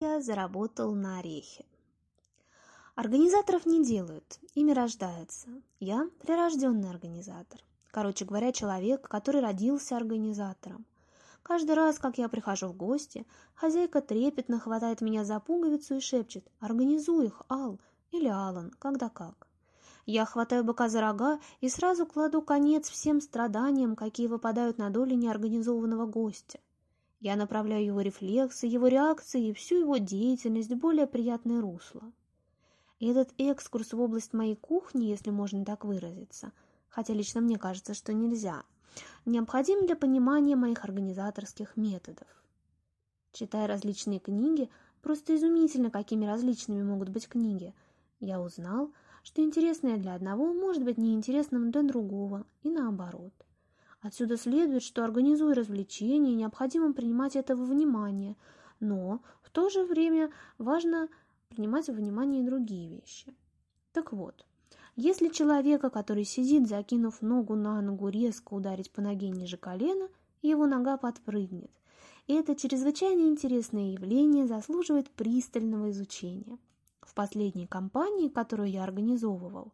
я заработал на орехе. Организаторов не делают, ими рождаются. Я прирожденный организатор. Короче говоря, человек, который родился организатором. Каждый раз, как я прихожу в гости, хозяйка трепетно хватает меня за пуговицу и шепчет «Организуй их, Ал!» или «Алан, когда как». Я хватаю быка за рога и сразу кладу конец всем страданиям, какие выпадают на долю неорганизованного гостя. Я направляю его рефлексы, его реакции и всю его деятельность в более приятное русло. И этот экскурс в область моей кухни, если можно так выразиться, хотя лично мне кажется, что нельзя, необходим для понимания моих организаторских методов. Читая различные книги, просто изумительно, какими различными могут быть книги, я узнал, что интересное для одного может быть неинтересным для другого и наоборот. Отсюда следует, что организуя развлечения, необходимо принимать это во внимание, но в то же время важно принимать во внимание и другие вещи. Так вот, если человека, который сидит, закинув ногу на ногу, резко ударить по ноге ниже колена, его нога подпрыгнет. И это чрезвычайно интересное явление заслуживает пристального изучения. В последней кампании, которую я организовывал,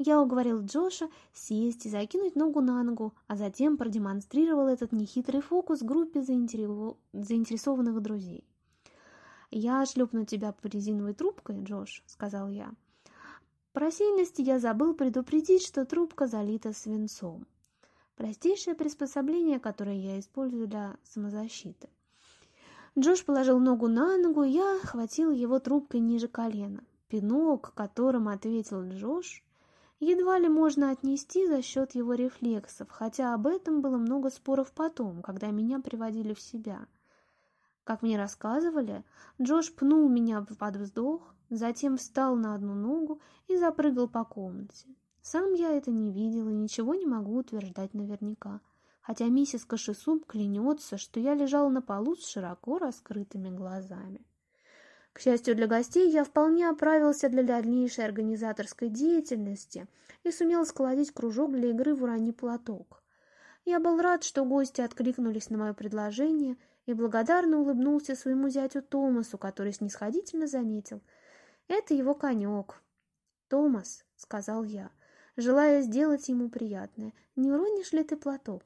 я уговорил Джоша сесть и закинуть ногу на ногу, а затем продемонстрировал этот нехитрый фокус группе заинтересованных друзей. «Я шлепну тебя по резиновой трубкой, Джош», — сказал я. По рассеянности я забыл предупредить, что трубка залита свинцом. Простейшее приспособление, которое я использую для самозащиты. Джош положил ногу на ногу, я хватил его трубкой ниже колена. Пинок, которым ответил Джош, едва ли можно отнести за счет его рефлексов, хотя об этом было много споров потом, когда меня приводили в себя. Как мне рассказывали, Джош пнул меня под вздох, затем встал на одну ногу и запрыгал по комнате. Сам я это не видела, ничего не могу утверждать наверняка, хотя миссис Кашесуб клянется, что я лежала на полу с широко раскрытыми глазами. К счастью для гостей, я вполне оправился для дальнейшей организаторской деятельности и сумел складить кружок для игры в урони платок. Я был рад, что гости откликнулись на мое предложение и благодарно улыбнулся своему зятю Томасу, который снисходительно заметил. «Это его конек». «Томас», — сказал я, желая сделать ему приятное, — «не уронишь ли ты платок?»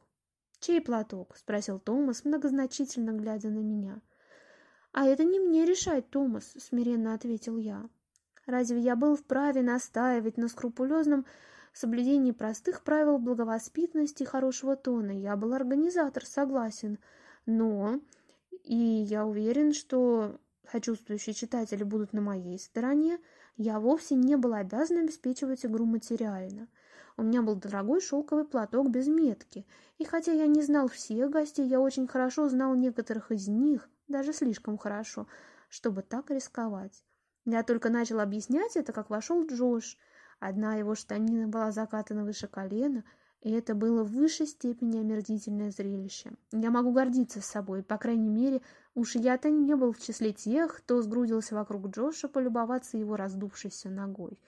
«Чей платок?» — спросил Томас, многозначительно глядя на меня. — «А это не мне решать, Томас», — смиренно ответил я. «Разве я был вправе настаивать на скрупулезном соблюдении простых правил благовоспитанности и хорошего тона? Я был организатор, согласен. Но, и я уверен, что сочувствующие читатели будут на моей стороне, я вовсе не был обязан обеспечивать игру материально. У меня был дорогой шелковый платок без метки, и хотя я не знал всех гостей, я очень хорошо знал некоторых из них, даже слишком хорошо, чтобы так рисковать. Я только начал объяснять это, как вошел Джош. Одна его штанина была закатана выше колена, и это было в высшей степени омерзительное зрелище. Я могу гордиться собой, по крайней мере, уж я-то не был в числе тех, кто сгрудился вокруг Джоша полюбоваться его раздувшейся ногой.